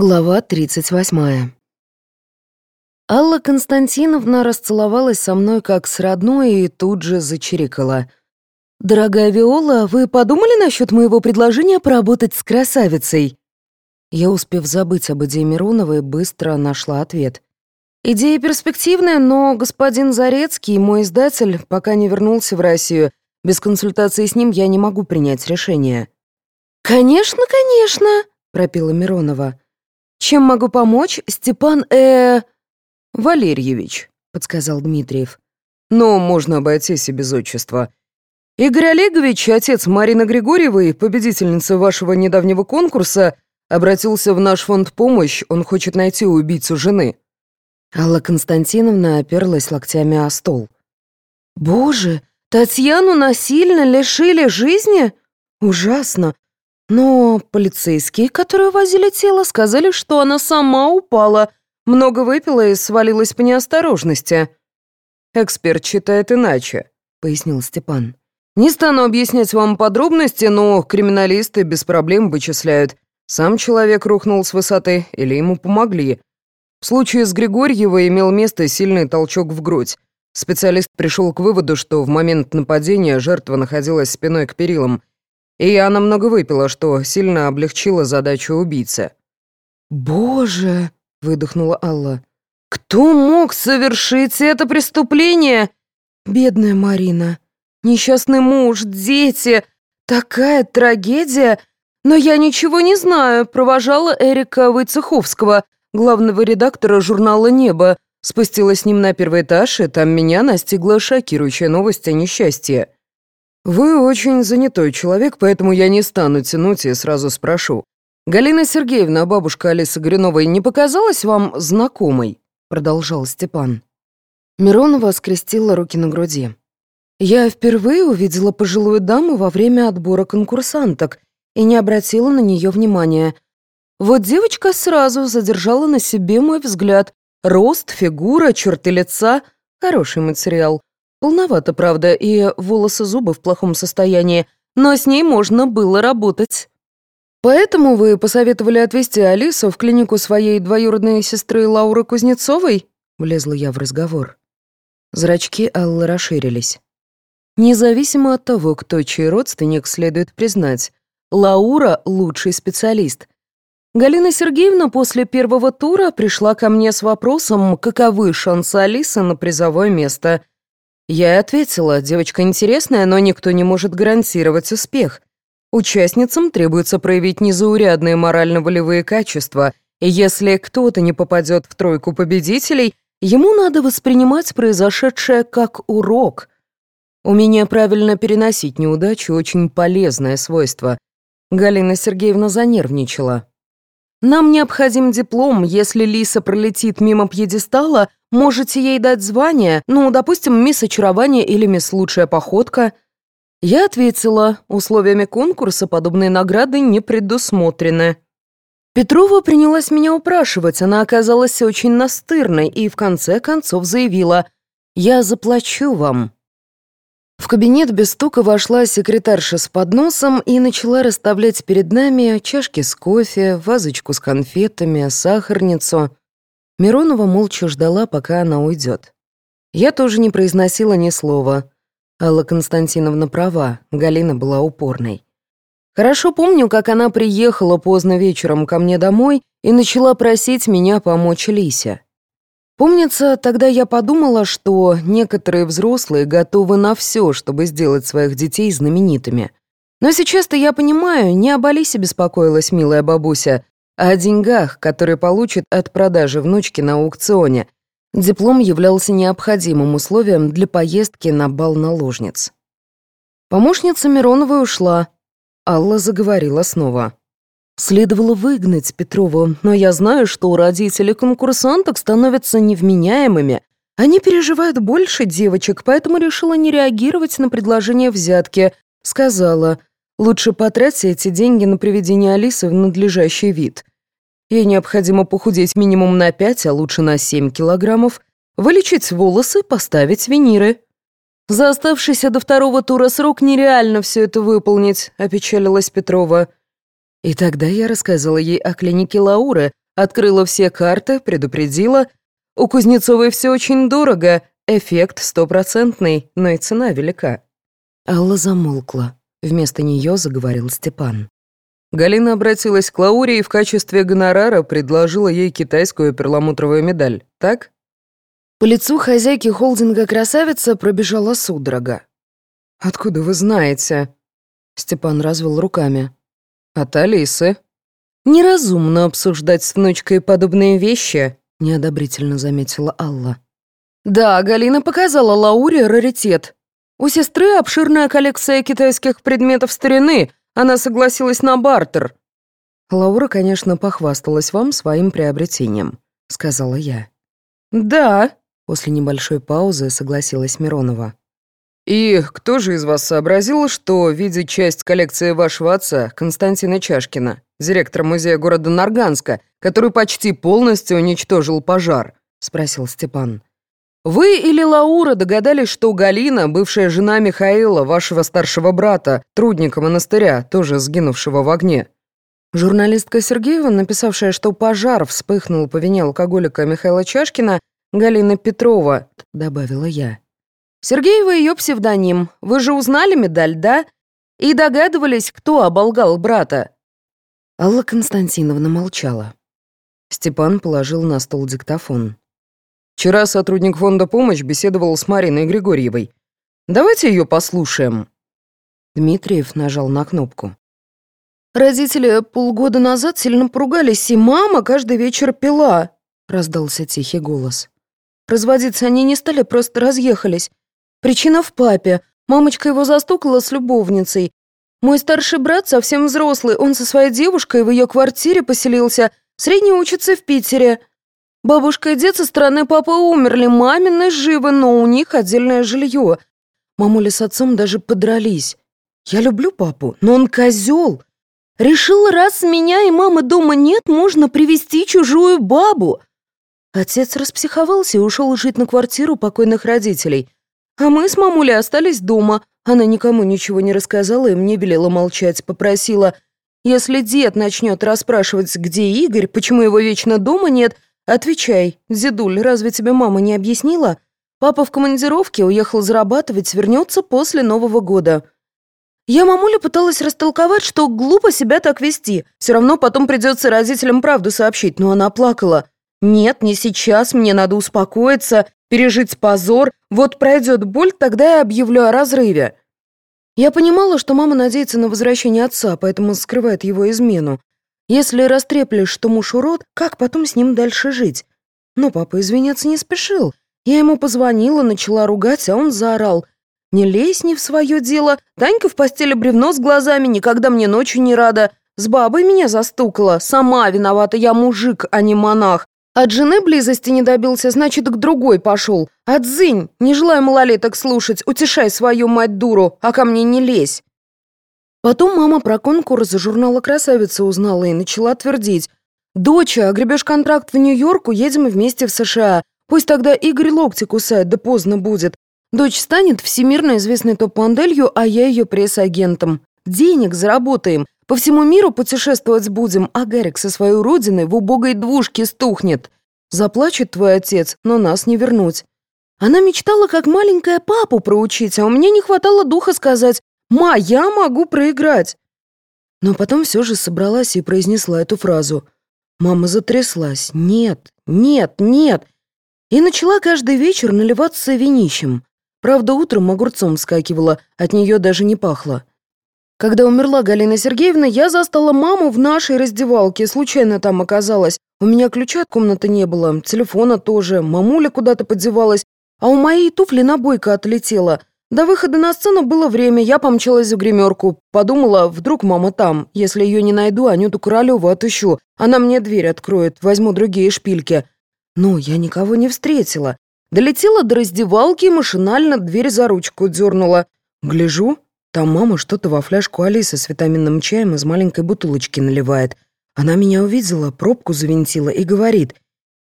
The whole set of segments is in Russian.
Глава 38. Алла Константиновна расцеловалась со мной как с родной и тут же зачирикала. «Дорогая Виола, вы подумали насчет моего предложения поработать с красавицей?» Я, успев забыть об идее Мироновой, быстро нашла ответ. «Идея перспективная, но господин Зарецкий, мой издатель, пока не вернулся в Россию. Без консультации с ним я не могу принять решение». «Конечно, конечно!» — пропила Миронова. «Чем могу помочь, Степан э...» «Валерьевич», — подсказал Дмитриев. «Но можно обойтись и без отчества. Игорь Олегович, отец Марины Григорьевой, победительница вашего недавнего конкурса, обратился в наш фонд «Помощь», он хочет найти убийцу жены». Алла Константиновна оперлась локтями о стол. «Боже, Татьяну насильно лишили жизни? Ужасно. Но полицейские, которые возили тело, сказали, что она сама упала, много выпила и свалилась по неосторожности. «Эксперт считает иначе», — пояснил Степан. «Не стану объяснять вам подробности, но криминалисты без проблем вычисляют, сам человек рухнул с высоты или ему помогли. В случае с Григорьевой имел место сильный толчок в грудь. Специалист пришел к выводу, что в момент нападения жертва находилась спиной к перилам, и она много выпила, что сильно облегчило задачу убийцы. «Боже!» — выдохнула Алла. «Кто мог совершить это преступление? Бедная Марина. Несчастный муж, дети. Такая трагедия. Но я ничего не знаю. Провожала Эрика Войцеховского, главного редактора журнала «Небо». Спустилась с ним на первый этаж, и там меня настигла шокирующая новость о несчастье. «Вы очень занятой человек, поэтому я не стану тянуть и сразу спрошу. Галина Сергеевна, бабушка Алисы Грюновой, не показалась вам знакомой?» Продолжал Степан. Миронова скрестила руки на груди. «Я впервые увидела пожилую даму во время отбора конкурсанток и не обратила на нее внимания. Вот девочка сразу задержала на себе мой взгляд. Рост, фигура, черты лица — хороший материал. Полновато, правда, и волосы зубы в плохом состоянии, но с ней можно было работать. Поэтому вы посоветовали отвезти Алису в клинику своей двоюродной сестры Лауры Кузнецовой? Влезла я в разговор. Зрачки Аллы расширились. Независимо от того, кто чей родственник, следует признать, Лаура — лучший специалист. Галина Сергеевна после первого тура пришла ко мне с вопросом, каковы шансы Алисы на призовое место — я ответила, девочка интересная, но никто не может гарантировать успех. Участницам требуется проявить незаурядные морально-волевые качества, и если кто-то не попадет в тройку победителей, ему надо воспринимать произошедшее как урок. Умение правильно переносить неудачу — очень полезное свойство. Галина Сергеевна занервничала. «Нам необходим диплом, если Лиса пролетит мимо пьедестала, Можете ей дать звание, ну, допустим, мисс очарование или мисс лучшая походка. Я ответила, условиями конкурса подобные награды не предусмотрены. Петрова принялась меня упрашивать, она оказалась очень настырной и в конце концов заявила «Я заплачу вам». В кабинет без стука вошла секретарша с подносом и начала расставлять перед нами чашки с кофе, вазочку с конфетами, сахарницу. Миронова молча ждала, пока она уйдет. Я тоже не произносила ни слова. Алла Константиновна права, Галина была упорной. Хорошо помню, как она приехала поздно вечером ко мне домой и начала просить меня помочь Лисе. Помнится, тогда я подумала, что некоторые взрослые готовы на все, чтобы сделать своих детей знаменитыми. Но сейчас-то я понимаю, не об Алисе беспокоилась милая бабуся, о деньгах, которые получит от продажи внучки на аукционе. Диплом являлся необходимым условием для поездки на бал наложниц. Помощница Мироновой ушла. Алла заговорила снова. Следовало выгнать Петрову, но я знаю, что у родителей конкурсанток становятся невменяемыми. Они переживают больше девочек, поэтому решила не реагировать на предложение взятки. Сказала, лучше потратьте эти деньги на приведение Алисы в надлежащий вид. Ей необходимо похудеть минимум на 5, а лучше на 7 килограммов, вылечить волосы, поставить виниры. За оставшийся до второго тура срок нереально все это выполнить, опечалилась Петрова. И тогда я рассказала ей о клинике Лауры, Открыла все карты, предупредила. У Кузнецовой все очень дорого, эффект стопроцентный, но и цена велика. Алла замолкла. Вместо нее заговорил Степан. Галина обратилась к Лауре и в качестве гонорара предложила ей китайскую перламутровую медаль, так? По лицу хозяйки холдинга «Красавица» пробежала судорога. «Откуда вы знаете?» Степан развел руками. «От Алисы». «Неразумно обсуждать с внучкой подобные вещи», — неодобрительно заметила Алла. «Да, Галина показала Лауре раритет. У сестры обширная коллекция китайских предметов старины, она согласилась на бартер». «Лаура, конечно, похвасталась вам своим приобретением», — сказала я. «Да», — после небольшой паузы согласилась Миронова. «И кто же из вас сообразил, что видеть часть коллекции вашего отца, Константина Чашкина, директора музея города Нарганска, который почти полностью уничтожил пожар?» — спросил Степан. Вы или Лаура догадались, что Галина, бывшая жена Михаила, вашего старшего брата, трудника монастыря, тоже сгинувшего в огне? Журналистка Сергеева, написавшая, что пожар вспыхнул по вине алкоголика Михаила Чашкина, Галина Петрова, добавила я. Сергеева ее псевдоним. Вы же узнали медаль, да? И догадывались, кто оболгал брата? Алла Константиновна молчала. Степан положил на стол диктофон. Вчера сотрудник фонда «Помощь» беседовал с Мариной Григорьевой. Давайте ее послушаем». Дмитриев нажал на кнопку. «Родители полгода назад сильно поругались, и мама каждый вечер пила», — раздался тихий голос. Разводиться они не стали, просто разъехались. Причина в папе. Мамочка его застукала с любовницей. Мой старший брат совсем взрослый, он со своей девушкой в ее квартире поселился, средний учится в Питере. Бабушка и дед со стороны папы умерли, мамины живы, но у них отдельное жилье. Мамуля с отцом даже подрались. Я люблю папу, но он козел. Решил, раз меня и мамы дома нет, можно привести чужую бабу. Отец распсиховался и ушел жить на квартиру покойных родителей. А мы с мамулей остались дома. Она никому ничего не рассказала и мне велела молчать, попросила. Если дед начнет расспрашивать, где Игорь, почему его вечно дома нет — «Отвечай, Зидуль, разве тебе мама не объяснила? Папа в командировке, уехал зарабатывать, вернется после Нового года». Я мамуле пыталась растолковать, что глупо себя так вести. Все равно потом придется родителям правду сообщить, но она плакала. «Нет, не сейчас, мне надо успокоиться, пережить позор. Вот пройдет боль, тогда я объявлю о разрыве». Я понимала, что мама надеется на возвращение отца, поэтому скрывает его измену. Если растреплешь, что муж урод, как потом с ним дальше жить? Но папа извиняться не спешил. Я ему позвонила, начала ругать, а он заорал. «Не лезь не в свое дело. Танька в постели бревно с глазами, никогда мне ночью не рада. С бабой меня застукала. Сама виновата, я мужик, а не монах. От жены близости не добился, значит, к другой пошел. Отзынь, не желаю малолеток слушать, утешай свою мать-дуру, а ко мне не лезь». Потом мама про конкурс журнала «Красавица» узнала и начала твердить. «Доча, огребешь контракт в Нью-Йорк, уедем вместе в США. Пусть тогда Игорь локти кусает, да поздно будет. Дочь станет всемирно известной топ-моделью, а я ее пресс-агентом. Денег заработаем, по всему миру путешествовать будем, а Гарик со своей родиной в убогой двушке стухнет. Заплачет твой отец, но нас не вернуть». Она мечтала, как маленькая папу проучить, а у меня не хватало духа сказать «Ма, я могу проиграть!» Но потом все же собралась и произнесла эту фразу. Мама затряслась. «Нет, нет, нет!» И начала каждый вечер наливаться винищем. Правда, утром огурцом скакивала, от нее даже не пахло. Когда умерла Галина Сергеевна, я застала маму в нашей раздевалке, случайно там оказалась. У меня ключа от комнаты не было, телефона тоже, мамуля куда-то подевалась, а у моей туфли набойка отлетела. До выхода на сцену было время, я помчалась за гримерку. Подумала, вдруг мама там. Если ее не найду, Анюту Королеву отыщу. Она мне дверь откроет, возьму другие шпильки. Но я никого не встретила. Долетела до раздевалки и машинально дверь за ручку дернула. Гляжу, там мама что-то во фляжку Алисы с витаминным чаем из маленькой бутылочки наливает. Она меня увидела, пробку завинтила и говорит,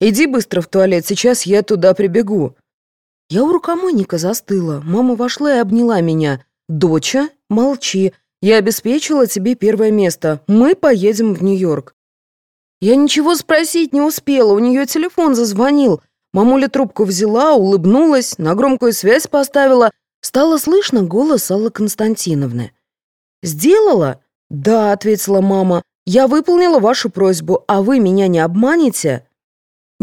«Иди быстро в туалет, сейчас я туда прибегу». Я у рукомойника застыла. Мама вошла и обняла меня. «Доча, молчи. Я обеспечила тебе первое место. Мы поедем в Нью-Йорк». Я ничего спросить не успела, у нее телефон зазвонил. Мамуля трубку взяла, улыбнулась, на громкую связь поставила. Стало слышно голос Аллы Константиновны. «Сделала?» «Да», — ответила мама. «Я выполнила вашу просьбу, а вы меня не обманете?»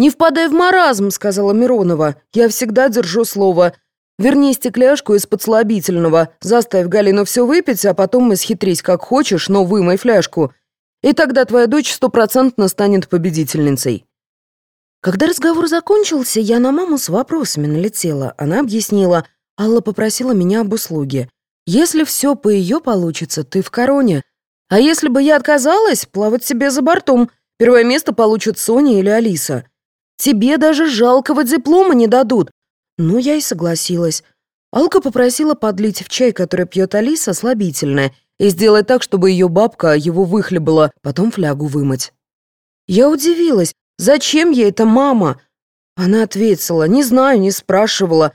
«Не впадай в маразм», — сказала Миронова. «Я всегда держу слово. Верни стекляшку из-под слабительного, заставь Галину все выпить, а потом исхитрись как хочешь, но вымой фляжку. И тогда твоя дочь стопроцентно станет победительницей». Когда разговор закончился, я на маму с вопросами налетела. Она объяснила, Алла попросила меня об услуге. «Если все по ее получится, ты в короне. А если бы я отказалась, плавать себе за бортом. Первое место получат Соня или Алиса. Тебе даже жалкого диплома не дадут». Ну, я и согласилась. Алка попросила подлить в чай, который пьет Алиса, слабительное, и сделать так, чтобы ее бабка его выхлебала, потом флягу вымыть. Я удивилась, зачем ей это мама? Она ответила, не знаю, не спрашивала.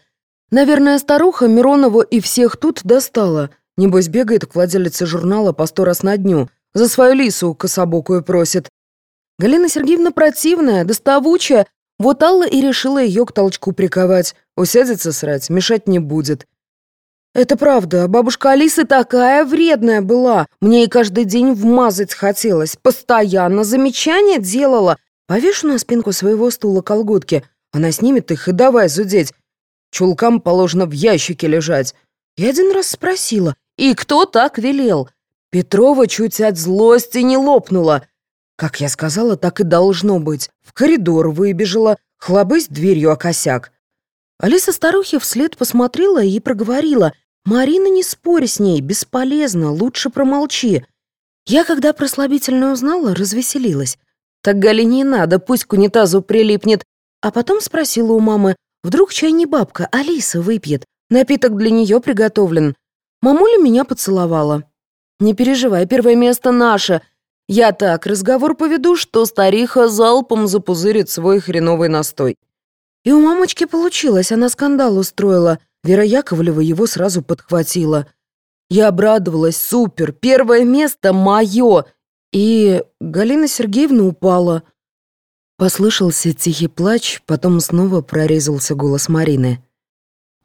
Наверное, старуха Миронову и всех тут достала. Небось, бегает к владелице журнала по сто раз на дню. За свою лису кособокую просит. Галина Сергеевна противная, доставучая, вот Алла и решила ее к толчку приковать. Усядется срать, мешать не будет. Это правда, бабушка Алисы такая вредная была. Мне и каждый день вмазать хотелось. Постоянно замечания делала. Повешу на спинку своего стула колготки. Она снимет их и давай зудеть. Чулкам положено в ящике лежать. Я один раз спросила, и кто так велел? Петрова чуть от злости не лопнула. Как я сказала, так и должно быть. В коридор выбежала, хлобысь дверью о косяк. Алиса старухи вслед посмотрела и проговорила. «Марина, не спорь с ней, бесполезно, лучше промолчи». Я, когда про слабительное узнала, развеселилась. «Так Галине надо, пусть к унитазу прилипнет». А потом спросила у мамы, вдруг чай не бабка, Алиса выпьет. Напиток для нее приготовлен. Мамуля меня поцеловала. «Не переживай, первое место наше. Я так разговор поведу, что стариха залпом запузырит свой хреновый настой». И у мамочки получилось, она скандал устроила. Вера Яковлева его сразу подхватила. Я обрадовалась, супер, первое место мое. И Галина Сергеевна упала. Послышался тихий плач, потом снова прорезался голос Марины.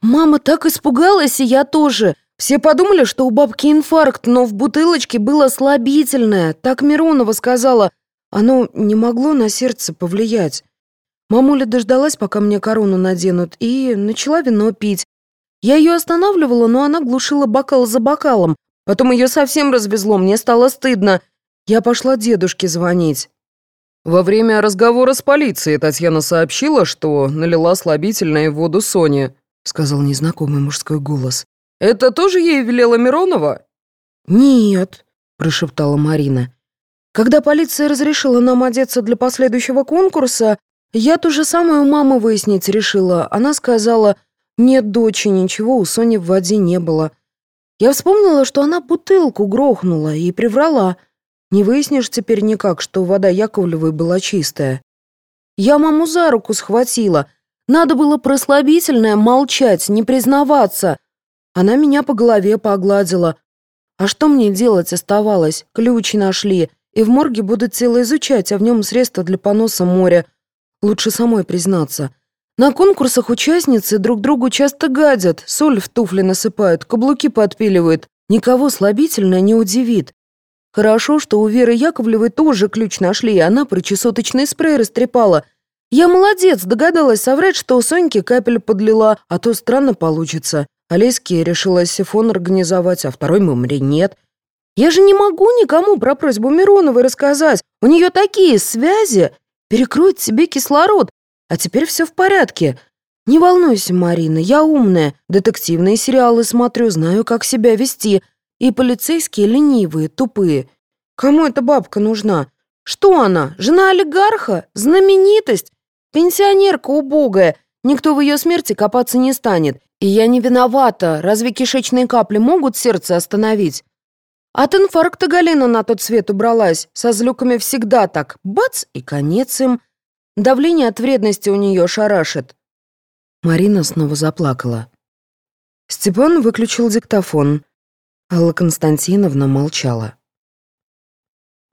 «Мама так испугалась, и я тоже. Все подумали, что у бабки инфаркт, но в бутылочке было слабительное. Так Миронова сказала. Оно не могло на сердце повлиять. Мамуля дождалась, пока мне корону наденут, и начала вино пить. Я ее останавливала, но она глушила бокал за бокалом. Потом ее совсем развезло, мне стало стыдно. Я пошла дедушке звонить. Во время разговора с полицией Татьяна сообщила, что налила слабительное в воду Соне, сказал незнакомый мужской голос. «Это тоже ей велела Миронова?» «Нет», — прошептала Марина. «Когда полиция разрешила нам одеться для последующего конкурса, я то же самое у мамы выяснить решила. Она сказала, нет, дочи, ничего у Сони в воде не было. Я вспомнила, что она бутылку грохнула и приврала. Не выяснишь теперь никак, что вода Яковлевой была чистая. Я маму за руку схватила. Надо было прослабительное молчать, не признаваться. Она меня по голове погладила. А что мне делать оставалось? Ключ нашли, и в морге будут тело изучать, а в нем средства для поноса моря. Лучше самой признаться. На конкурсах участницы друг другу часто гадят, соль в туфли насыпают, каблуки подпиливают. Никого слабительно не удивит. Хорошо, что у Веры Яковлевой тоже ключ нашли, и она причесоточный спрей растрепала. Я молодец, догадалась соврать, что у Соньки капель подлила, а то странно получится. Олеське решила сифон организовать, а второй мамре нет. Я же не могу никому про просьбу Мироновой рассказать. У нее такие связи. Перекроет себе кислород. А теперь все в порядке. Не волнуйся, Марина, я умная. Детективные сериалы смотрю, знаю, как себя вести. И полицейские ленивые, тупые. Кому эта бабка нужна? Что она? Жена олигарха? Знаменитость? Пенсионерка убогая. Никто в ее смерти копаться не станет. И я не виновата. Разве кишечные капли могут сердце остановить? От инфаркта Галина на тот свет убралась. Со злюками всегда так. Бац, и конец им. Давление от вредности у нее шарашит. Марина снова заплакала. Степан выключил диктофон. Алла Константиновна молчала.